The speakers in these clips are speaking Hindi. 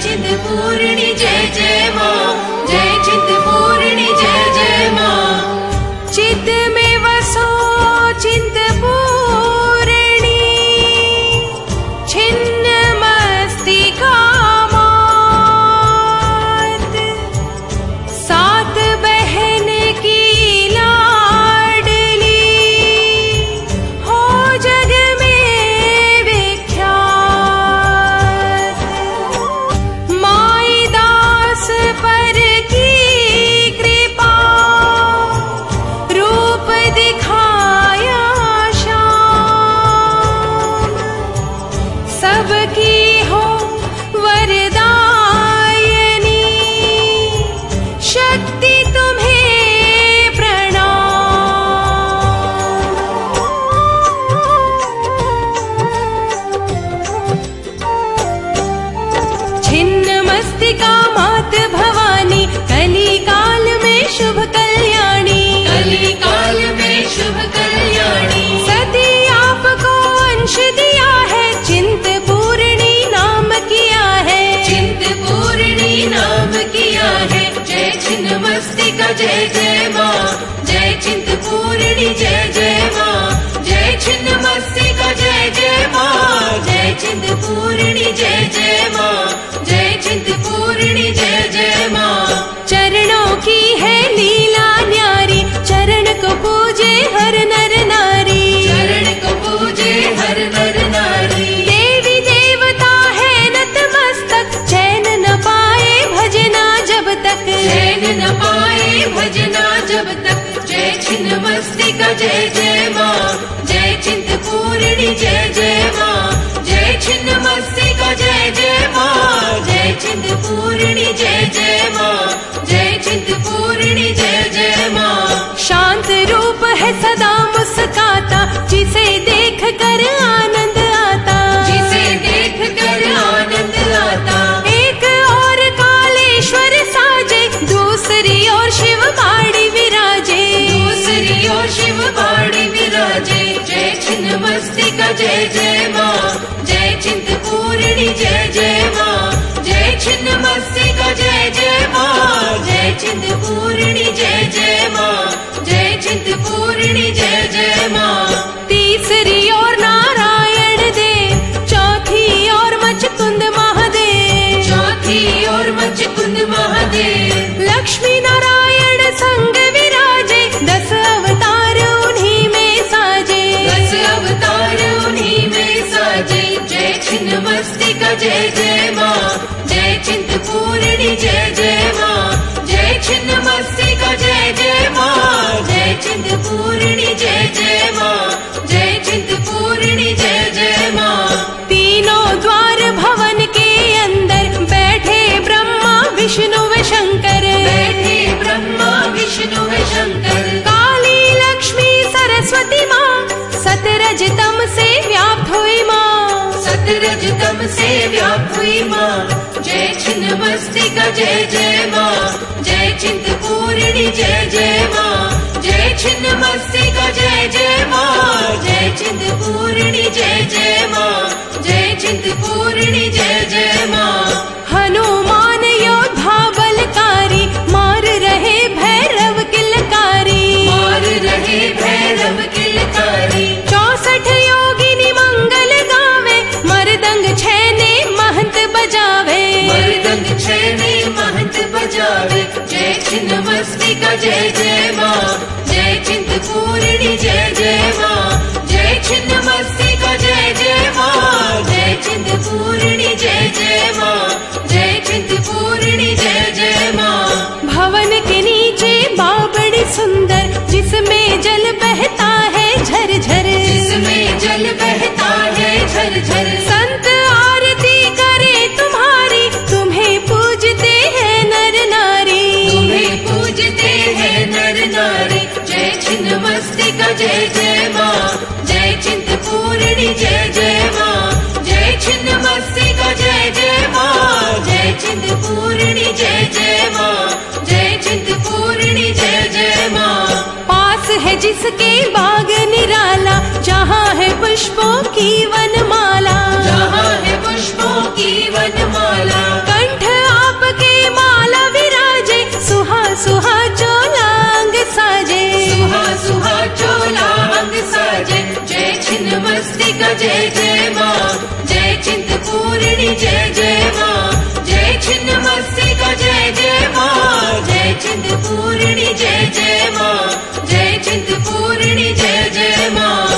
जय जय जय चिंतपूर्णी जय जय माँ जय चिंतपूर्णी जय जय माँ जय छिन्न मस्तिका जय जय माँ जय चिंतपूर्णी जय जय माँ जय जय माँ, जय चिंतपूर्णी, जय जय माँ, जय छिन्न मस्तिका जय जय माँ, जय चिंतपूर्णी, जय जय माँ, जय चिंतपूर्णी, जय जय माँ। शांत रूप है सदा मुस्काता, जिसे देख कर आनंद मस्तिका जय जय माँ जय चिंतपूर्णी जय जय माँ जय छिन्न मस्तिका जय जय माँ जय चिंतपूर्णी जय जय माँ जय चिंतपूर्णी जय जय माँ तीसरी ओर नारायण जय जय माँ जय चिंतपूर्णी जय जय माँ जय छिन्न मस्तिका जय माँ जय चिंतपूर्णी जय जय जय छिन्न मस्तिका जय जय माँ। जय चिंतपूर्णी जय जय माँ। जय छिन्न मस्तिका जय जय माँ। जय चिंतपूर्णी जय जय माँ। जय चिंतपूर्णी जय जय माँ दुर्गा जय जय माँ। जय चिंत चिंतपूर्णी जय जय माँ। जय छिन्न मस्तिका जय जय माँ। जय चिंत चिंतपूर्णी जय जय माँ। जय चिंत चिंतपूर्णी जय जय माँ। पास है जिसके बाग निराला जहाँ है पुष्पों की वनमाला। जहाँ है पुष्पों की वनमाला। कंठ आपके माला विराजे सुहा सुहा जय जय माँ जय चिंतपूर्णी जय जय माँ जय छिन्न मस्तिका जय जय माँ जय चिंतपूर्णी जय जय माँ जय चिंतपूर्णी जय जय माँ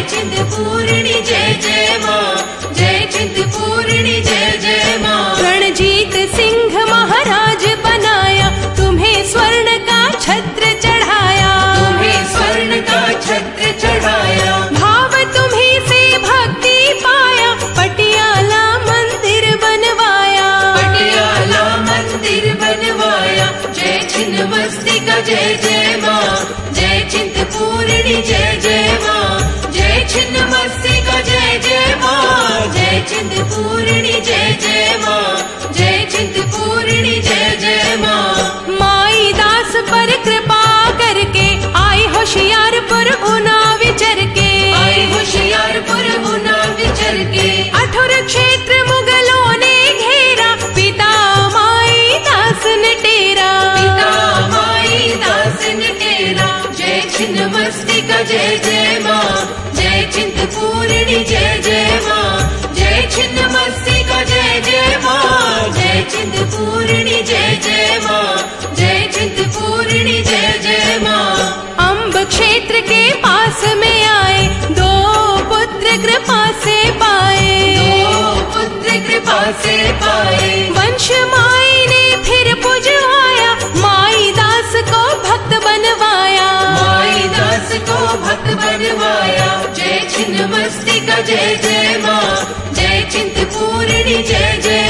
जय चिंतपूर्णी जय जय माँ जय चिंतपूर्णी जय जय माँ। रणजीत सिंह महाराज बनाया तुम्हें स्वर्ण का छत्र चढ़ाया। तुम्हें स्वर्ण का छत्र चढ़ाया। भाव तुम्ही से भक्ति पाया पटियाला मंदिर बनवाया। पटियाला मंदिर बनवाया जय छिन्न मस्तिका जय जय माँ। जय चिंतपूर्णी जय जय जय चिंतपूर्णी जय जय माँ। जय चिंतपूर्णी जय जय माँ। माई दास पर कृपा करके आई होशियारपुर उना विचर के आई होशियारपुर गुना विचर के अठुर क्षेत्र मुगलों ने घेरा। पिता माई दास ने टेरा। पिता माई दास तेरा जय छिन्न मस्तिका जय जय माँ जय जय जय माँ। जय चिंतपूर्णी जय जय माँ। अम्ब क्षेत्र के पास में आए दो पुत्र कृपा से पाए। दो पुत्र कृपा से पाए। वंश माई ने फिर पुजवाया माई दास को भक्त बनवाया। माई दास को भक्त बनवाया। जय छिन्न मस्तिका जय जय माँ। जय चिंतपूर्णी जय जय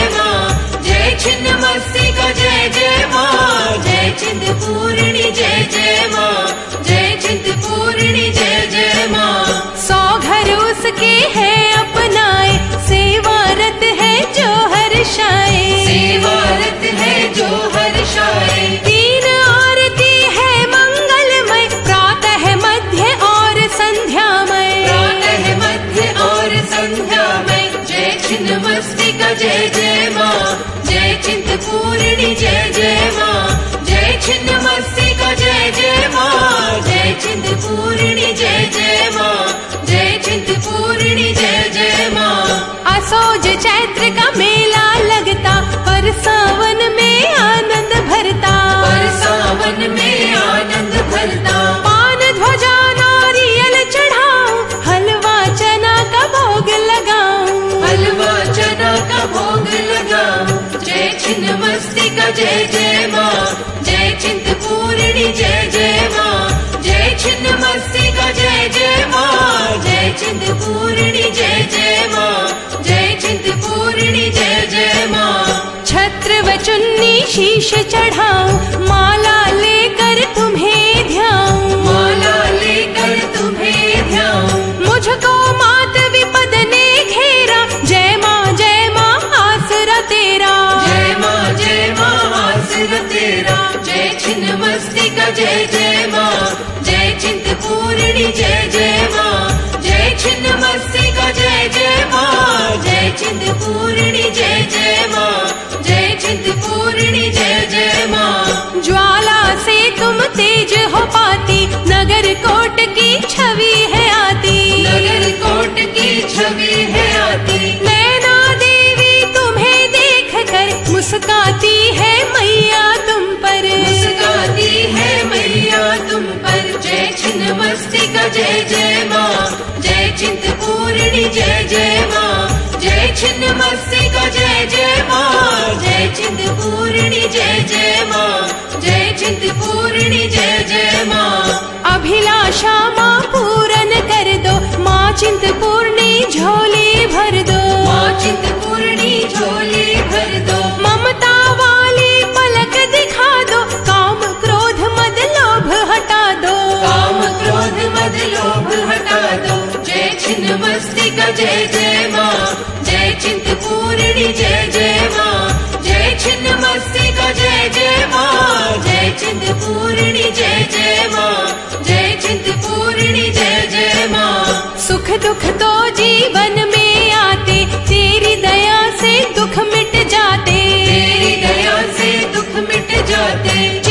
जय माँ जय चिंतपूर्णी जय जय माँ। सौ घर उसके है अपनाए सेवारत है जो हर्षाए सेवारत है जो हर्षाए तीन आरती है मंगलमय प्रातः मध्य और संध्यामय। प्रातः मध्य और जय छिन्न मस्तिका जय जय माँ। जय चिंतपूर्णी जय जय माँ। जय छिन्न जय शीश चढ़ाऊं माला लेकर तुम्हें ध्याऊं। माला लेकर तुम्हें ध्याऊं। मुझको मात विपद ने घेरा जय माँ जय माँ आसरा तेरा। जय माँ जय माँ आसर तेरा। जय छिन्न मस्तिका जय जय माँ। जय चिंतपूर्णी जय जय माँ। जय छिन्न मस्तिका जय जय माँ। जय चिंतपूर्णी जय जय मस्तिका जय जय माँ। जय चिंतपूर्णी जय जय माँ। जय चिंतपूर्णी जय जय स्वस्तिक जय जय मा जय चिन्तपूर्णी जय जय मा जय छिन्नमस्तिक जय जय मा जय पूर्णी जय जय मा जय पूर्णी जय जय मा सुख दुख तो जीवन में आते तेरी दया से दुख मिट जाते। तेरी दया से दुख मिट जाते।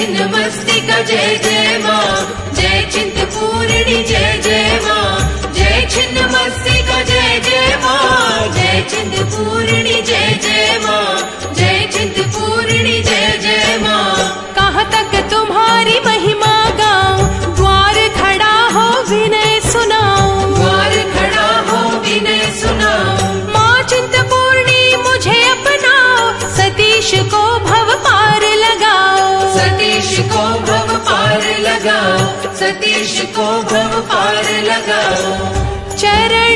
छिन्न मस्तिका जय जय माँ। जय चिंतपूर्णी जय माँ। जय जय माँ। जय चिंतपूर्णी सतीश को भव पार लगाओ सतीश को भव पार लगाओ। चरण